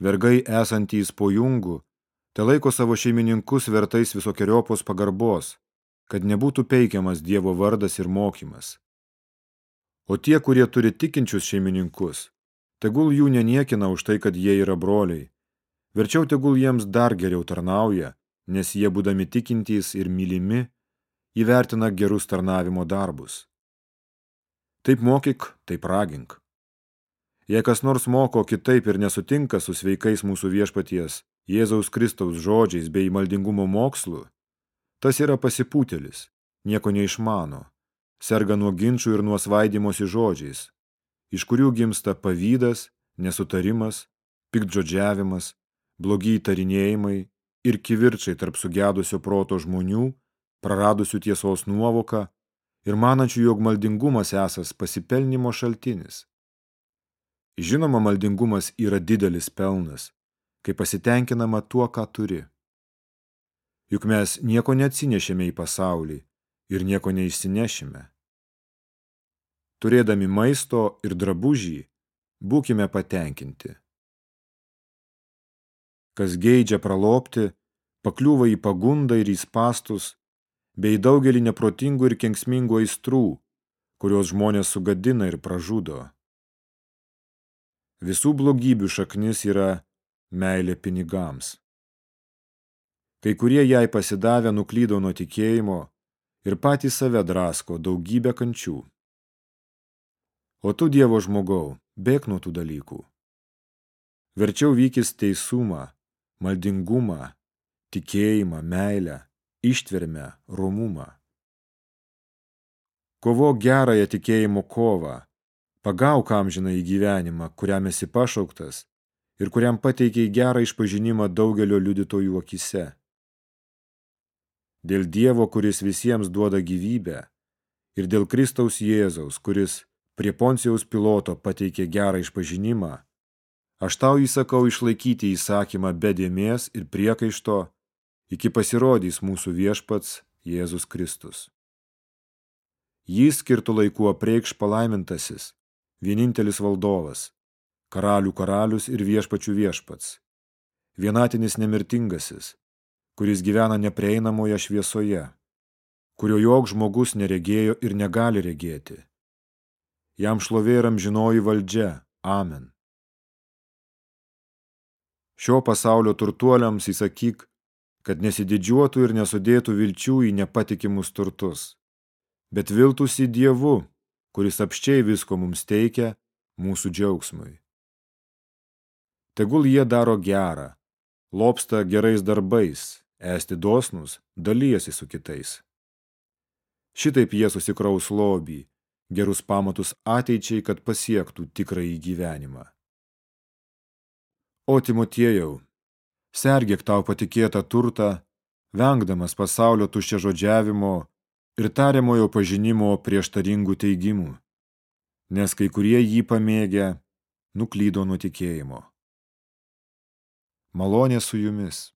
vergai esantys po jungų, te laiko savo šeimininkus vertais visokiojopos pagarbos, kad nebūtų peikiamas Dievo vardas ir mokymas. O tie, kurie turi tikinčius šeimininkus, tegul jų neniekina už tai, kad jie yra broliai. Verčiau tegul jiems dar geriau tarnauja, nes jie, būdami tikintys ir mylimi, įvertina gerus tarnavimo darbus. Taip mokyk, taip ragink. Jei kas nors moko kitaip ir nesutinka su sveikais mūsų viešpaties Jėzaus Kristaus žodžiais bei maldingumo mokslu, tas yra pasipūtelis, nieko neišmano, serga nuo ginčių ir nuo svaidymosi žodžiais, iš kurių gimsta pavydas, nesutarimas, piktžodžiavimas, blogi įtarinėjimai ir kivirčiai tarp sugedusio proto žmonių, praradusių tiesos nuovoką ir manančių, jog maldingumas esas pasipelnimo šaltinis. Žinoma, maldingumas yra didelis pelnas, kai pasitenkinama tuo, ką turi. Juk mes nieko neatsinešėme į pasaulį ir nieko neišsinešime. Turėdami maisto ir drabužį, būkime patenkinti. Kas geidžia pralopti, pakliūva į pagundą ir į spastus, bei daugelį neprotingų ir kenksmingų aistrų, kurios žmonės sugadina ir pražudo. Visų blogybių šaknis yra meilė pinigams. Kai kurie jai pasidavę nuklydo nuo tikėjimo ir patys save drasko daugybę kančių. O tu, Dievo žmogau, bėk nuo tų dalykų. Verčiau vykis teisumą, maldingumą, tikėjimą, meilę, ištvermę, romumą. Kovo gerąją tikėjimo kovą, pagauk amžiną į gyvenimą, kuriam esi pašauktas ir kuriam pateikiai gerą išpažinimą daugelio liudytojų akise. Dėl Dievo, kuris visiems duoda gyvybę, ir dėl Kristaus Jėzaus, kuris prie Poncijaus piloto pateikė gerą išpažinimą, aš tau įsakau išlaikyti įsakymą be dėmės ir priekaišto, iki pasirodys mūsų viešpats Jėzus Kristus. Jis skirtų laiku apreikš palaimintasis, vienintelis valdovas, karalių karalius ir viešpačių viešpats, vienatinis nemirtingasis, kuris gyvena neprieinamoje šviesoje, kurio jog žmogus neregėjo ir negali regėti. Jam šlovė ir amžinoji valdžia. Amen. Šio pasaulio turtuoliams įsakyk, kad nesididžiuotų ir nesudėtų vilčių į nepatikimus turtus, bet viltųsi Dievu, kuris apščiai visko mums teikia mūsų džiaugsmui. Tegul jie daro gerą, lopsta gerais darbais, esti dosnus, dalyjasi su kitais. Šitaip jie susikraus lobį, gerus pamatus ateičiai, kad pasiektų tikrąjį gyvenimą. O Timotiejau, sergėk tau patikėtą turtą, vengdamas pasaulio tuščia žodžiavimo ir tariamojo pažinimo prieštaringų teigimų, nes kai kurie jį pamėgę nuklydo nuo tikėjimo. Malonė su jumis.